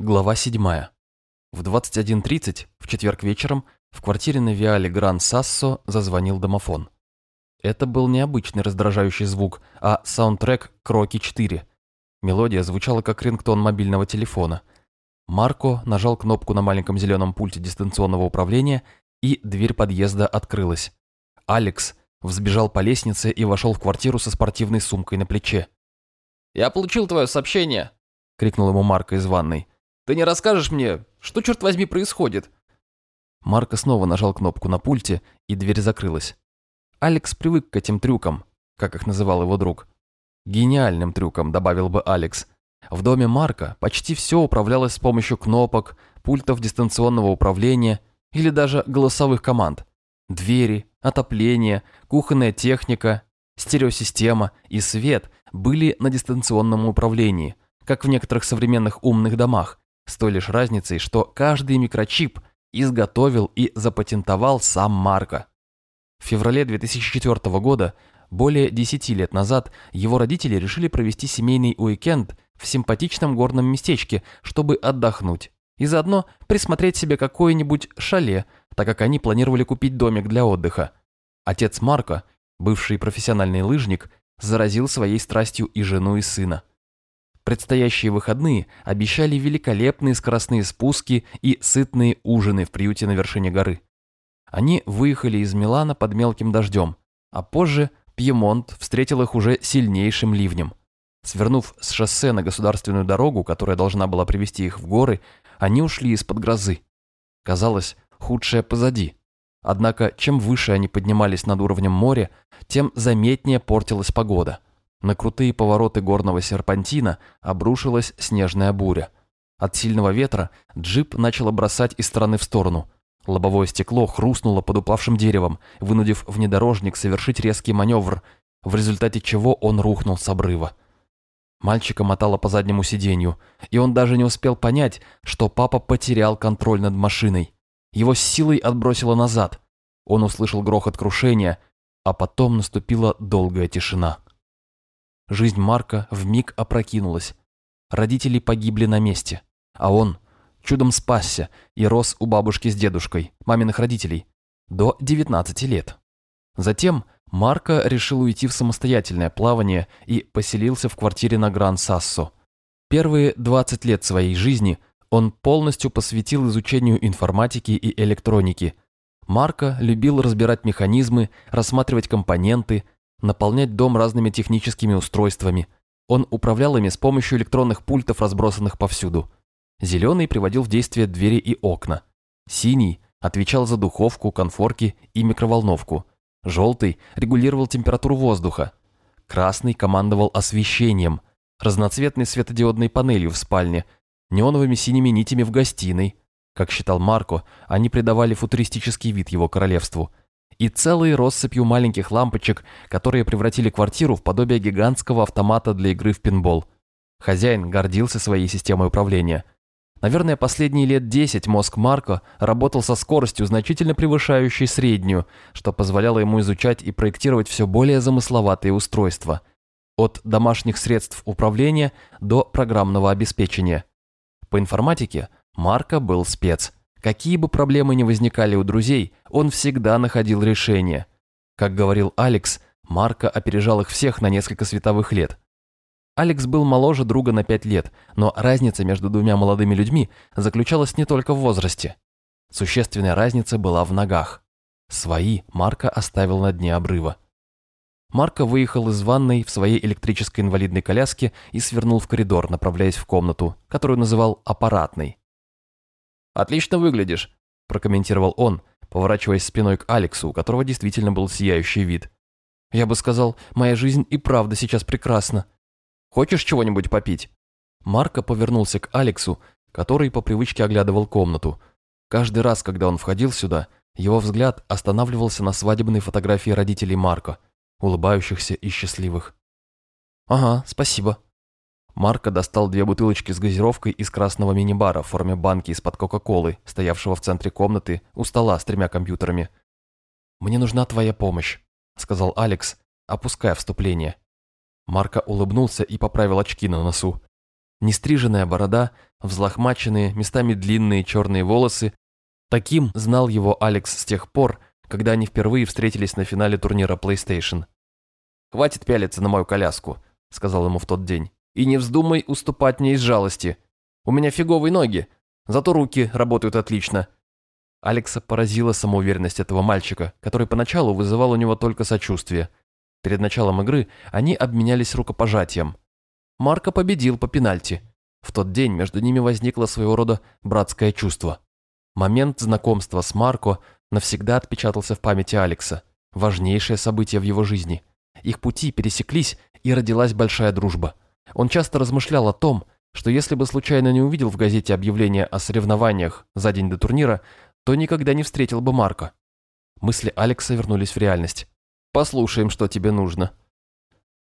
Глава 7. В 21.30 в четверг вечером в квартире на Виале Гран Сассо зазвонил домофон. Это был необычный раздражающий звук, а саундтрек «Кроки 4». Мелодия звучала как рингтон мобильного телефона. Марко нажал кнопку на маленьком зеленом пульте дистанционного управления, и дверь подъезда открылась. Алекс взбежал по лестнице и вошел в квартиру со спортивной сумкой на плече. «Я получил твое сообщение!» — крикнул ему Марко из ванной. Ты не расскажешь мне, что, черт возьми, происходит?» Марко снова нажал кнопку на пульте, и дверь закрылась. Алекс привык к этим трюкам, как их называл его друг. Гениальным трюком, добавил бы Алекс. В доме Марка почти все управлялось с помощью кнопок, пультов дистанционного управления или даже голосовых команд. Двери, отопление, кухонная техника, стереосистема и свет были на дистанционном управлении, как в некоторых современных умных домах, с той лишь разницей, что каждый микрочип изготовил и запатентовал сам Марко. В феврале 2004 года, более 10 лет назад, его родители решили провести семейный уикенд в симпатичном горном местечке, чтобы отдохнуть, и заодно присмотреть себе какое-нибудь шале, так как они планировали купить домик для отдыха. Отец Марко, бывший профессиональный лыжник, заразил своей страстью и жену, и сына. Предстоящие выходные обещали великолепные скоростные спуски и сытные ужины в приюте на вершине горы. Они выехали из Милана под мелким дождем, а позже Пьемонт встретил их уже сильнейшим ливнем. Свернув с шоссе на государственную дорогу, которая должна была привести их в горы, они ушли из-под грозы. Казалось, худшее позади. Однако, чем выше они поднимались над уровнем моря, тем заметнее портилась погода – на крутые повороты горного серпантина обрушилась снежная буря. От сильного ветра джип начал бросать из стороны в сторону. Лобовое стекло хрустнуло под упавшим деревом, вынудив внедорожник совершить резкий маневр, в результате чего он рухнул с обрыва. Мальчика мотало по заднему сиденью, и он даже не успел понять, что папа потерял контроль над машиной. Его с силой отбросило назад. Он услышал грохот крушения, а потом наступила долгая тишина. Жизнь Марка вмиг опрокинулась. Родители погибли на месте, а он чудом спасся и рос у бабушки с дедушкой, маминых родителей, до 19 лет. Затем Марко решил уйти в самостоятельное плавание и поселился в квартире на Гран-Сассо. Первые 20 лет своей жизни он полностью посвятил изучению информатики и электроники. Марко любил разбирать механизмы, рассматривать компоненты, наполнять дом разными техническими устройствами. Он управлял ими с помощью электронных пультов, разбросанных повсюду. Зеленый приводил в действие двери и окна. Синий отвечал за духовку, конфорки и микроволновку. Желтый регулировал температуру воздуха. Красный командовал освещением, разноцветной светодиодной панелью в спальне, неоновыми синими нитями в гостиной. Как считал Марко, они придавали футуристический вид его королевству – и целой россыпью маленьких лампочек, которые превратили квартиру в подобие гигантского автомата для игры в пинбол. Хозяин гордился своей системой управления. Наверное, последние лет 10 мозг Марко работал со скоростью, значительно превышающей среднюю, что позволяло ему изучать и проектировать все более замысловатые устройства. От домашних средств управления до программного обеспечения. По информатике Марко был спец – Какие бы проблемы ни возникали у друзей, он всегда находил решение. Как говорил Алекс, Марко опережал их всех на несколько световых лет. Алекс был моложе друга на пять лет, но разница между двумя молодыми людьми заключалась не только в возрасте. Существенная разница была в ногах. Свои Марко оставил на дне обрыва. Марко выехал из ванной в своей электрической инвалидной коляске и свернул в коридор, направляясь в комнату, которую называл «аппаратной». «Отлично выглядишь», – прокомментировал он, поворачиваясь спиной к Алексу, у которого действительно был сияющий вид. «Я бы сказал, моя жизнь и правда сейчас прекрасна. Хочешь чего-нибудь попить?» Марко повернулся к Алексу, который по привычке оглядывал комнату. Каждый раз, когда он входил сюда, его взгляд останавливался на свадебной фотографии родителей Марко, улыбающихся и счастливых. «Ага, спасибо», Марко достал две бутылочки с газировкой из красного мини-бара в форме банки из-под Кока-Колы, стоявшего в центре комнаты у стола с тремя компьютерами. «Мне нужна твоя помощь», — сказал Алекс, опуская вступление. Марко улыбнулся и поправил очки на носу. Нестриженная борода, взлохмаченные, местами длинные черные волосы. Таким знал его Алекс с тех пор, когда они впервые встретились на финале турнира PlayStation. «Хватит пялиться на мою коляску», — сказал ему в тот день. «И не вздумай уступать мне из жалости. У меня фиговые ноги, зато руки работают отлично». Алекса поразила самоуверенность этого мальчика, который поначалу вызывал у него только сочувствие. Перед началом игры они обменялись рукопожатием. Марко победил по пенальти. В тот день между ними возникло своего рода братское чувство. Момент знакомства с Марко навсегда отпечатался в памяти Алекса. Важнейшее событие в его жизни. Их пути пересеклись, и родилась большая дружба. Он часто размышлял о том, что если бы случайно не увидел в газете объявление о соревнованиях за день до турнира, то никогда не встретил бы Марка. Мысли Алекса вернулись в реальность. «Послушаем, что тебе нужно».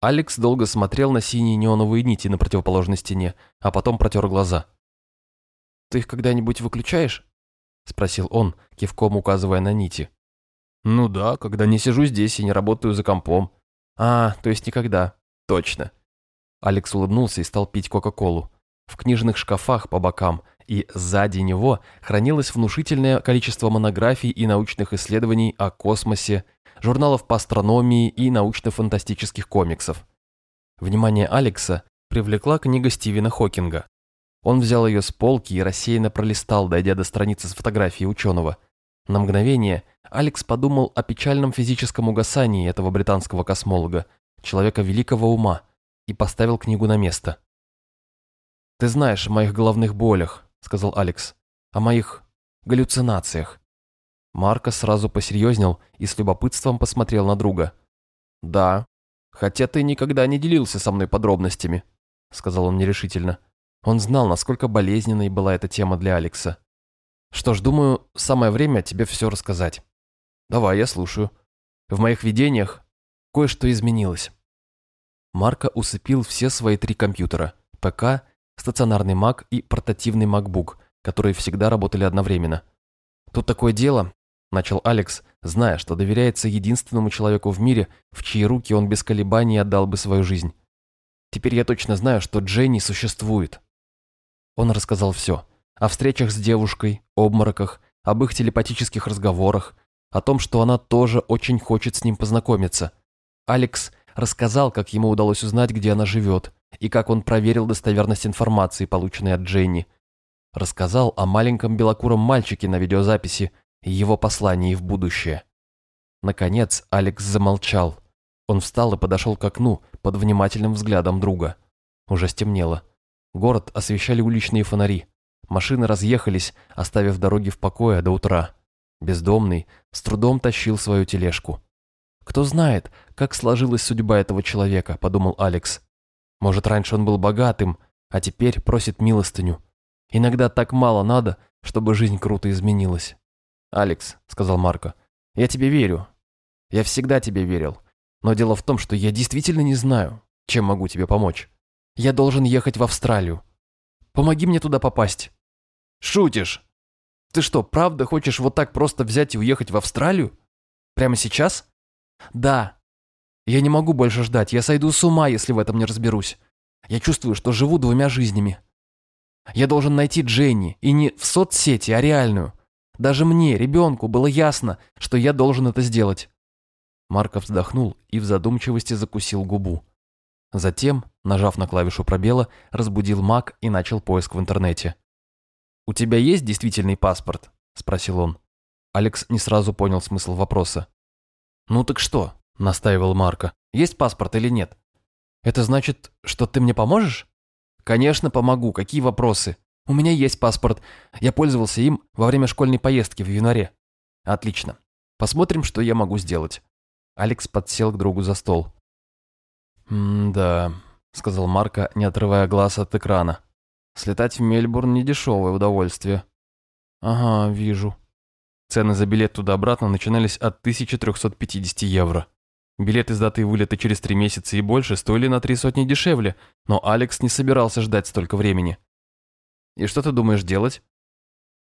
Алекс долго смотрел на синие неоновые нити на противоположной стене, а потом протер глаза. «Ты их когда-нибудь выключаешь?» – спросил он, кивком указывая на нити. «Ну да, когда не сижу здесь и не работаю за компом». «А, то есть никогда». «Точно». Алекс улыбнулся и стал пить Кока-Колу. В книжных шкафах по бокам и сзади него хранилось внушительное количество монографий и научных исследований о космосе, журналов по астрономии и научно-фантастических комиксов. Внимание Алекса привлекла книга Стивена Хокинга он взял ее с полки и рассеянно пролистал, дойдя до страницы с фотографией ученого. На мгновение Алекс подумал о печальном физическом угасании этого британского космолога, человека великого ума, и поставил книгу на место. «Ты знаешь о моих головных болях», — сказал Алекс, — «о моих галлюцинациях». Марко сразу посерьезнел и с любопытством посмотрел на друга. «Да, хотя ты никогда не делился со мной подробностями», — сказал он нерешительно. Он знал, насколько болезненной была эта тема для Алекса. Что ж, думаю, самое время тебе все рассказать. Давай, я слушаю. В моих видениях кое-что изменилось. Марко усыпил все свои три компьютера – ПК, стационарный Mac и портативный MacBook, которые всегда работали одновременно. «Тут такое дело», – начал Алекс, зная, что доверяется единственному человеку в мире, в чьи руки он без колебаний отдал бы свою жизнь. «Теперь я точно знаю, что Дженни существует. Он рассказал все. О встречах с девушкой, обмороках, об их телепатических разговорах, о том, что она тоже очень хочет с ним познакомиться. Алекс рассказал, как ему удалось узнать, где она живет, и как он проверил достоверность информации, полученной от Дженни. Рассказал о маленьком белокуром мальчике на видеозаписи и его послании в будущее. Наконец Алекс замолчал. Он встал и подошел к окну под внимательным взглядом друга. Уже стемнело. Город освещали уличные фонари. Машины разъехались, оставив дороги в покое до утра. Бездомный с трудом тащил свою тележку. «Кто знает, как сложилась судьба этого человека», – подумал Алекс. «Может, раньше он был богатым, а теперь просит милостыню. Иногда так мало надо, чтобы жизнь круто изменилась». «Алекс», – сказал Марко, – «я тебе верю. Я всегда тебе верил. Но дело в том, что я действительно не знаю, чем могу тебе помочь. Я должен ехать в Австралию. Помоги мне туда попасть». «Шутишь? Ты что, правда хочешь вот так просто взять и уехать в Австралию? Прямо сейчас?» «Да. Я не могу больше ждать. Я сойду с ума, если в этом не разберусь. Я чувствую, что живу двумя жизнями. Я должен найти Дженни, и не в соцсети, а реальную. Даже мне, ребенку, было ясно, что я должен это сделать». Марков вздохнул и в задумчивости закусил губу. Затем, нажав на клавишу пробела, разбудил Мак и начал поиск в интернете. «У тебя есть действительный паспорт?» – спросил он. Алекс не сразу понял смысл вопроса. «Ну так что?» – настаивал Марко. «Есть паспорт или нет?» «Это значит, что ты мне поможешь?» «Конечно, помогу. Какие вопросы?» «У меня есть паспорт. Я пользовался им во время школьной поездки в январе». «Отлично. Посмотрим, что я могу сделать». Алекс подсел к другу за стол. «Да», — сказал Марко, не отрывая глаз от экрана. «Слетать в Мельбурн – недешевое удовольствие». «Ага, вижу». Цены за билет туда-обратно начинались от 1350 евро. Билеты с датой вылета через три месяца и больше стоили на три сотни дешевле, но Алекс не собирался ждать столько времени. «И что ты думаешь делать?»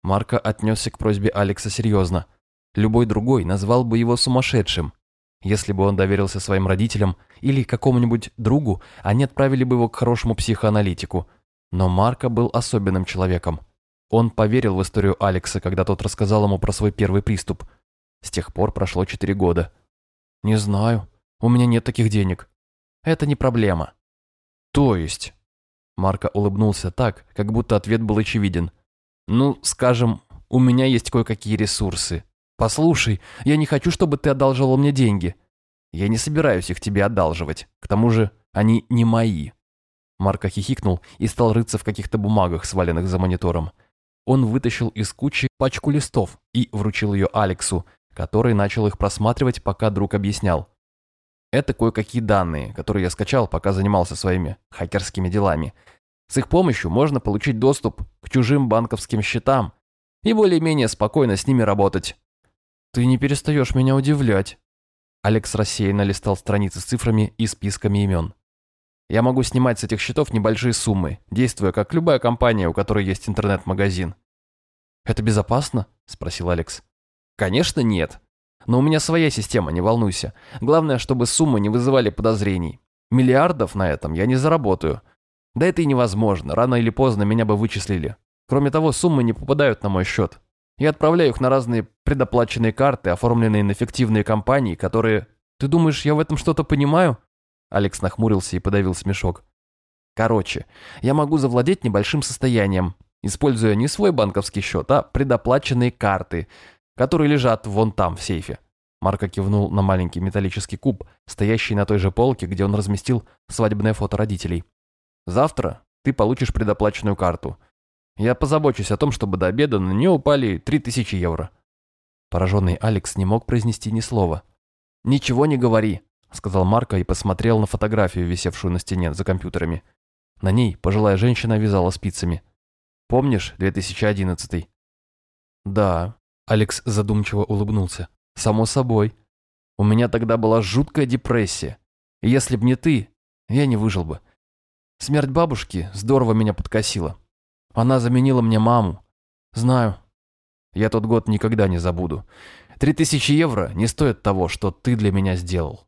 Марко отнесся к просьбе Алекса серьезно. Любой другой назвал бы его сумасшедшим. Если бы он доверился своим родителям или какому-нибудь другу, они отправили бы его к хорошему психоаналитику. Но Марко был особенным человеком. Он поверил в историю Алекса, когда тот рассказал ему про свой первый приступ. С тех пор прошло четыре года. «Не знаю. У меня нет таких денег». «Это не проблема». «То есть?» Марко улыбнулся так, как будто ответ был очевиден. «Ну, скажем, у меня есть кое-какие ресурсы. Послушай, я не хочу, чтобы ты одалживал мне деньги. Я не собираюсь их тебе одалживать. К тому же они не мои». Марко хихикнул и стал рыться в каких-то бумагах, сваленных за монитором. Он вытащил из кучи пачку листов и вручил ее Алексу, который начал их просматривать, пока друг объяснял. Это кое-какие данные, которые я скачал, пока занимался своими хакерскими делами. С их помощью можно получить доступ к чужим банковским счетам и более-менее спокойно с ними работать. Ты не перестаешь меня удивлять. Алекс рассеянно листал страницы с цифрами и списками имен. Я могу снимать с этих счетов небольшие суммы, действуя как любая компания, у которой есть интернет-магазин. «Это безопасно?» – спросил Алекс. «Конечно нет. Но у меня своя система, не волнуйся. Главное, чтобы суммы не вызывали подозрений. Миллиардов на этом я не заработаю. Да это и невозможно, рано или поздно меня бы вычислили. Кроме того, суммы не попадают на мой счет. Я отправляю их на разные предоплаченные карты, оформленные на фиктивные компании, которые... Ты думаешь, я в этом что-то понимаю?» Алекс нахмурился и подавил смешок. Короче, я могу завладеть небольшим состоянием, используя не свой банковский счет, а предоплаченные карты, которые лежат вон там, в сейфе. Марко кивнул на маленький металлический куб, стоящий на той же полке, где он разместил свадебное фото родителей. «Завтра ты получишь предоплаченную карту. Я позабочусь о том, чтобы до обеда на нее упали 3000 евро». Пораженный Алекс не мог произнести ни слова. «Ничего не говори», сказал Марко и посмотрел на фотографию, висевшую на стене за компьютерами. На ней пожилая женщина вязала спицами. «Помнишь 2011-й?» «Да», — Алекс задумчиво улыбнулся. «Само собой. У меня тогда была жуткая депрессия. И если б не ты, я не выжил бы. Смерть бабушки здорово меня подкосила. Она заменила мне маму. Знаю. Я тот год никогда не забуду. Три тысячи евро не стоят того, что ты для меня сделал.